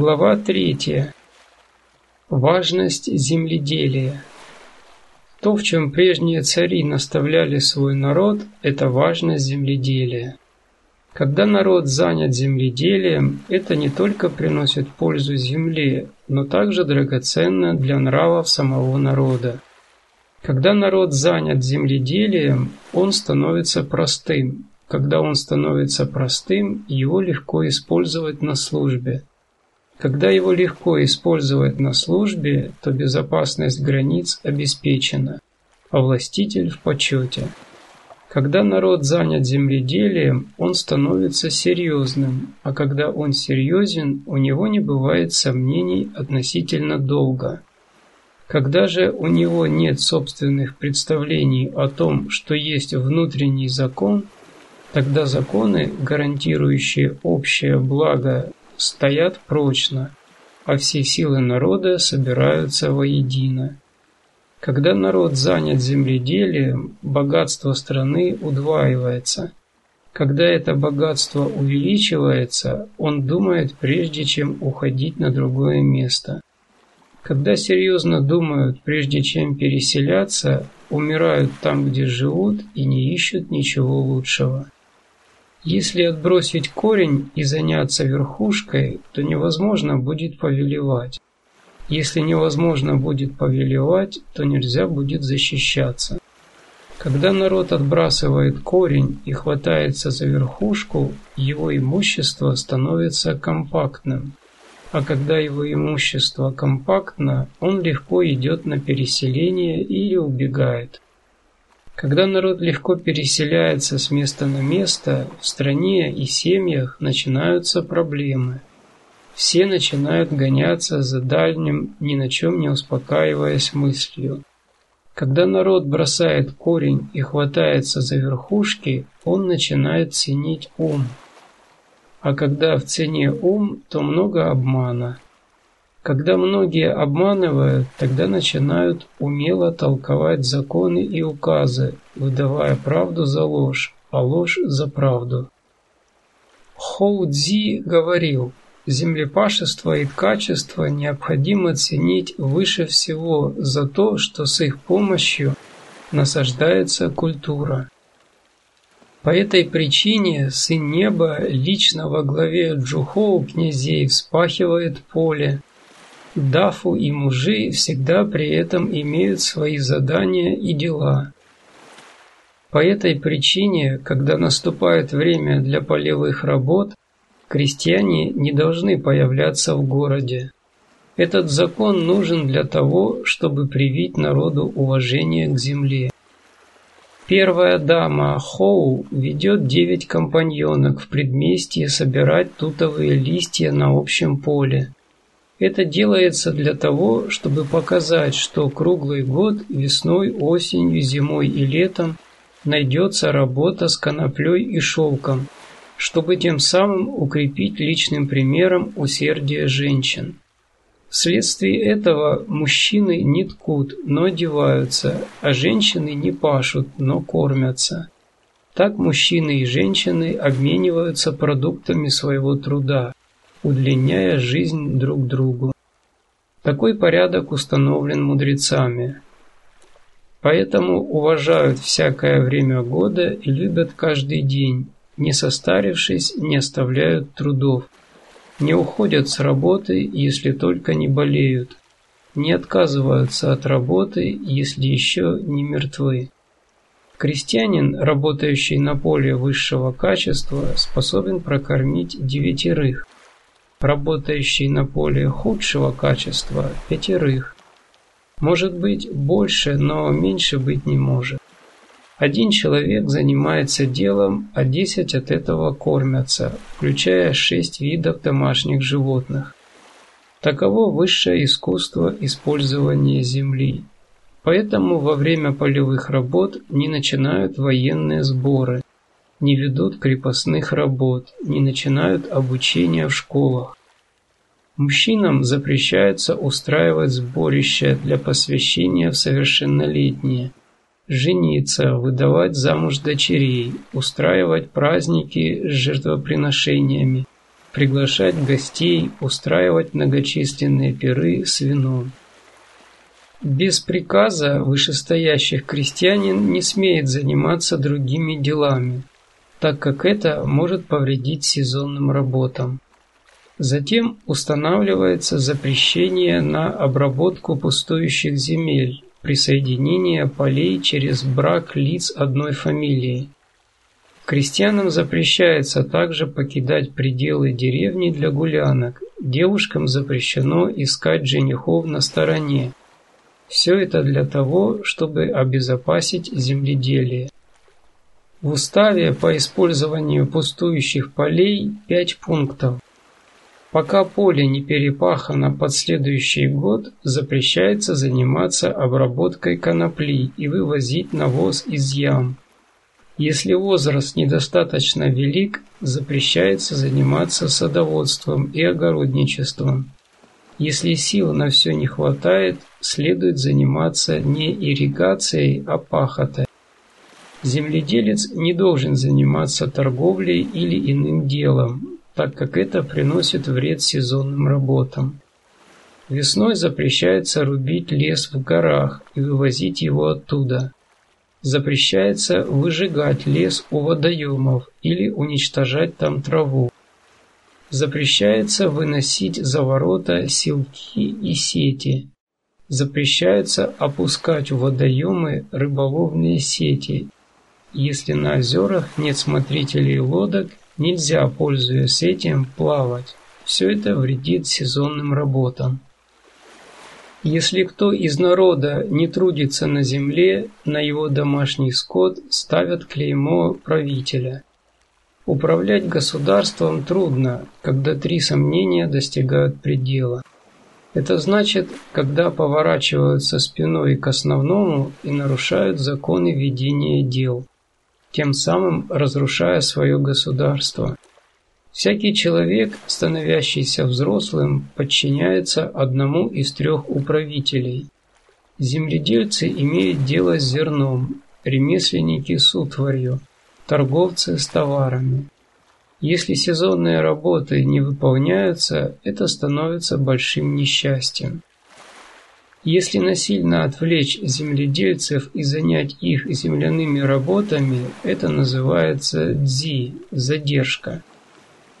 Глава 3. Важность земледелия. То, в чем прежние цари наставляли свой народ, это важность земледелия. Когда народ занят земледелием, это не только приносит пользу земле, но также драгоценно для нравов самого народа. Когда народ занят земледелием, он становится простым. Когда он становится простым, его легко использовать на службе. Когда его легко использовать на службе, то безопасность границ обеспечена, а властитель в почете. Когда народ занят земледелием, он становится серьезным, а когда он серьезен, у него не бывает сомнений относительно долга. Когда же у него нет собственных представлений о том, что есть внутренний закон, тогда законы, гарантирующие общее благо стоят прочно, а все силы народа собираются воедино. Когда народ занят земледелием, богатство страны удваивается. Когда это богатство увеличивается, он думает прежде чем уходить на другое место. Когда серьезно думают, прежде чем переселяться, умирают там, где живут и не ищут ничего лучшего. Если отбросить корень и заняться верхушкой, то невозможно будет повелевать. Если невозможно будет повелевать, то нельзя будет защищаться. Когда народ отбрасывает корень и хватается за верхушку, его имущество становится компактным. А когда его имущество компактно, он легко идет на переселение или убегает. Когда народ легко переселяется с места на место, в стране и семьях начинаются проблемы. Все начинают гоняться за дальним, ни на чем не успокаиваясь мыслью. Когда народ бросает корень и хватается за верхушки, он начинает ценить ум. А когда в цене ум, то много обмана. Когда многие обманывают, тогда начинают умело толковать законы и указы, выдавая правду за ложь, а ложь за правду. Хоу Цзи говорил, землепашество и ткачество необходимо ценить выше всего за то, что с их помощью насаждается культура. По этой причине Сын Неба лично во главе Джухоу князей вспахивает поле, Дафу и мужи всегда при этом имеют свои задания и дела. По этой причине, когда наступает время для полевых работ, крестьяне не должны появляться в городе. Этот закон нужен для того, чтобы привить народу уважение к земле. Первая дама Хоу ведет девять компаньонок в предместье собирать тутовые листья на общем поле. Это делается для того, чтобы показать, что круглый год, весной, осенью, зимой и летом найдется работа с коноплей и шелком, чтобы тем самым укрепить личным примером усердие женщин. Вследствие этого мужчины не ткут, но одеваются, а женщины не пашут, но кормятся. Так мужчины и женщины обмениваются продуктами своего труда, удлиняя жизнь друг другу. Такой порядок установлен мудрецами. Поэтому уважают всякое время года и любят каждый день, не состарившись, не оставляют трудов, не уходят с работы, если только не болеют, не отказываются от работы, если еще не мертвы. Крестьянин, работающий на поле высшего качества, способен прокормить девятерых – работающий на поле худшего качества – пятерых. Может быть больше, но меньше быть не может. Один человек занимается делом, а десять от этого кормятся, включая шесть видов домашних животных. Таково высшее искусство использования земли. Поэтому во время полевых работ не начинают военные сборы, не ведут крепостных работ, не начинают обучение в школах. Мужчинам запрещается устраивать сборища для посвящения в совершеннолетние, жениться, выдавать замуж дочерей, устраивать праздники с жертвоприношениями, приглашать гостей, устраивать многочисленные пиры с вином. Без приказа вышестоящих крестьянин не смеет заниматься другими делами, так как это может повредить сезонным работам. Затем устанавливается запрещение на обработку пустующих земель, присоединение полей через брак лиц одной фамилии. Крестьянам запрещается также покидать пределы деревни для гулянок, девушкам запрещено искать женихов на стороне, все это для того, чтобы обезопасить земледелие. В уставе по использованию пустующих полей пять пунктов. Пока поле не перепахано под следующий год, запрещается заниматься обработкой конопли и вывозить навоз из ям. Если возраст недостаточно велик, запрещается заниматься садоводством и огородничеством. Если сил на все не хватает, следует заниматься не ирригацией, а пахотой. Земледелец не должен заниматься торговлей или иным делом, так как это приносит вред сезонным работам. Весной запрещается рубить лес в горах и вывозить его оттуда. Запрещается выжигать лес у водоемов или уничтожать там траву. Запрещается выносить за ворота силки и сети. Запрещается опускать в водоемы рыболовные сети. Если на озерах нет смотрителей лодок, нельзя, пользуясь этим, плавать. Все это вредит сезонным работам. Если кто из народа не трудится на земле, на его домашний скот ставят клеймо правителя. Управлять государством трудно, когда три сомнения достигают предела. Это значит, когда поворачиваются спиной к основному и нарушают законы ведения дел, тем самым разрушая свое государство. Всякий человек, становящийся взрослым, подчиняется одному из трех управителей. Земледельцы имеют дело с зерном, ремесленники с утварью, торговцы с товарами. Если сезонные работы не выполняются, это становится большим несчастьем. Если насильно отвлечь земледельцев и занять их земляными работами, это называется дзи – задержка.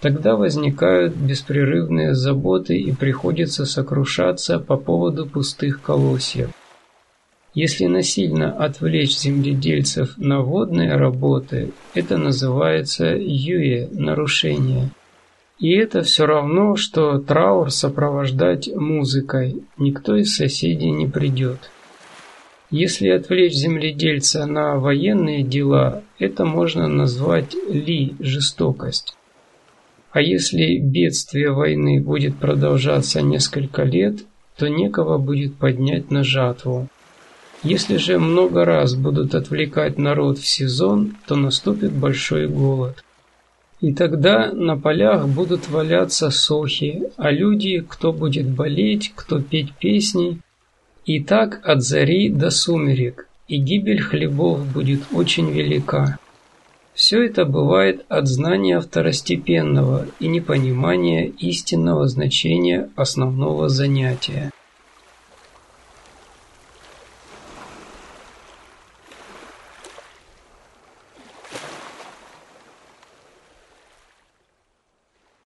Тогда возникают беспрерывные заботы и приходится сокрушаться по поводу пустых колосьев. Если насильно отвлечь земледельцев на водные работы, это называется юе – нарушение. И это все равно, что траур сопровождать музыкой, никто из соседей не придет. Если отвлечь земледельца на военные дела, это можно назвать ли – жестокость. А если бедствие войны будет продолжаться несколько лет, то некого будет поднять на жатву. Если же много раз будут отвлекать народ в сезон, то наступит большой голод. И тогда на полях будут валяться сохи, а люди, кто будет болеть, кто петь песни. И так от зари до сумерек, и гибель хлебов будет очень велика. Все это бывает от знания второстепенного и непонимания истинного значения основного занятия.